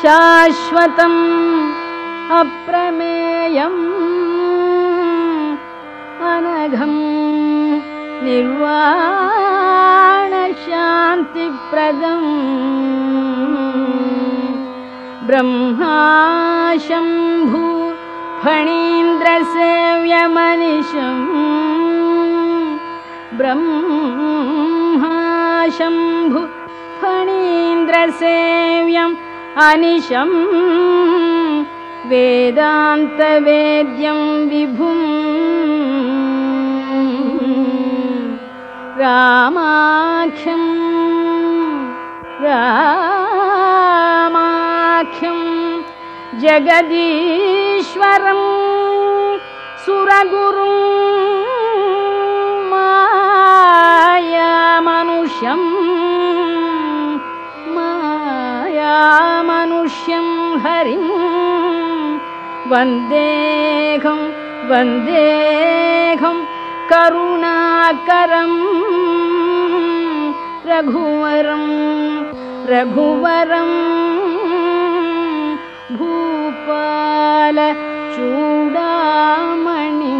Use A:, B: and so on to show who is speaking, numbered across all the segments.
A: शाश्वतम् अप्रमेयम् अनघम् निर्वाणशान्तिप्रदम् ब्रह्माशम्भु फणीन्द्रसेव्यमनिशम् ब्रह्माशम्भु फणीन्द्रसेव्यम् अनिशम् वेदान्तवेद्यं विभुम् रामाख्यं रामाख्यं जगदीश्वरं सुरगुरुं मायामनुष्यं हरिं वन्देहं वन्देहं करुणाकरम् रघुवरं रघुवरं भूपालचूडामणि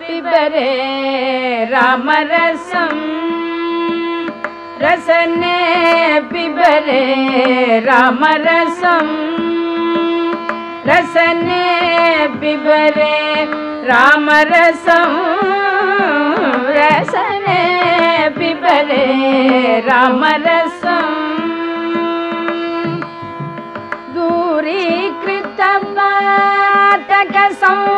A: पिबरे रामरसम् रसने पिबरे रामरसम् रसने पिबरे रामरसम् रसने पिबरे रामरसम् दूरीकृतपातकसंसर्गं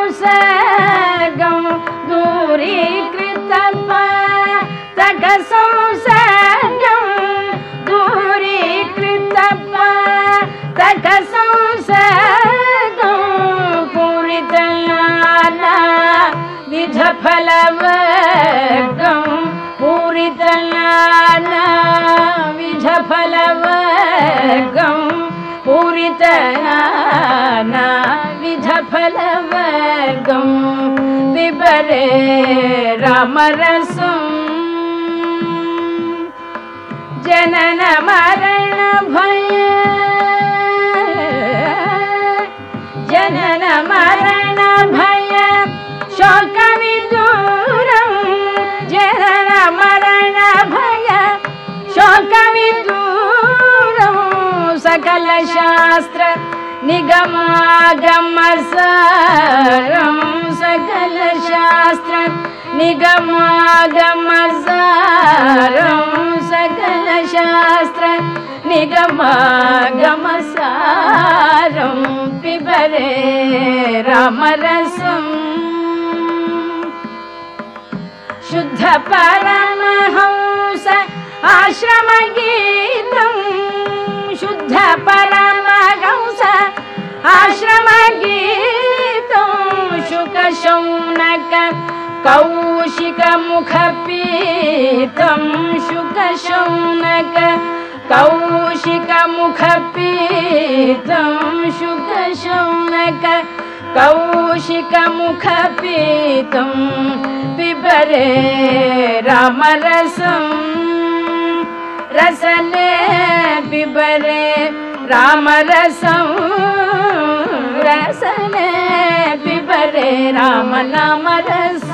A: पूरितलाना विझफलवर्गं विबरे रामरसम् जनन सकलशास्त्र निगमागमसारं सकलशास्त्र निगमागमसारं सकलशास्त्र निगमागमसारं पिबरे रामरसम् शुद्ध परमहंस आश्रमगीतं शुद्ध परमहंस आश्रमगीतं शुकशौनक कौशिकमुखपीतं शुकशौनक कौशिकमुखपीतं शुकशौनक कौशिकमुखपीतं पिबरे रामरसम् रसने पिबरे रामरसं रसने पिबरे राम नामरसम्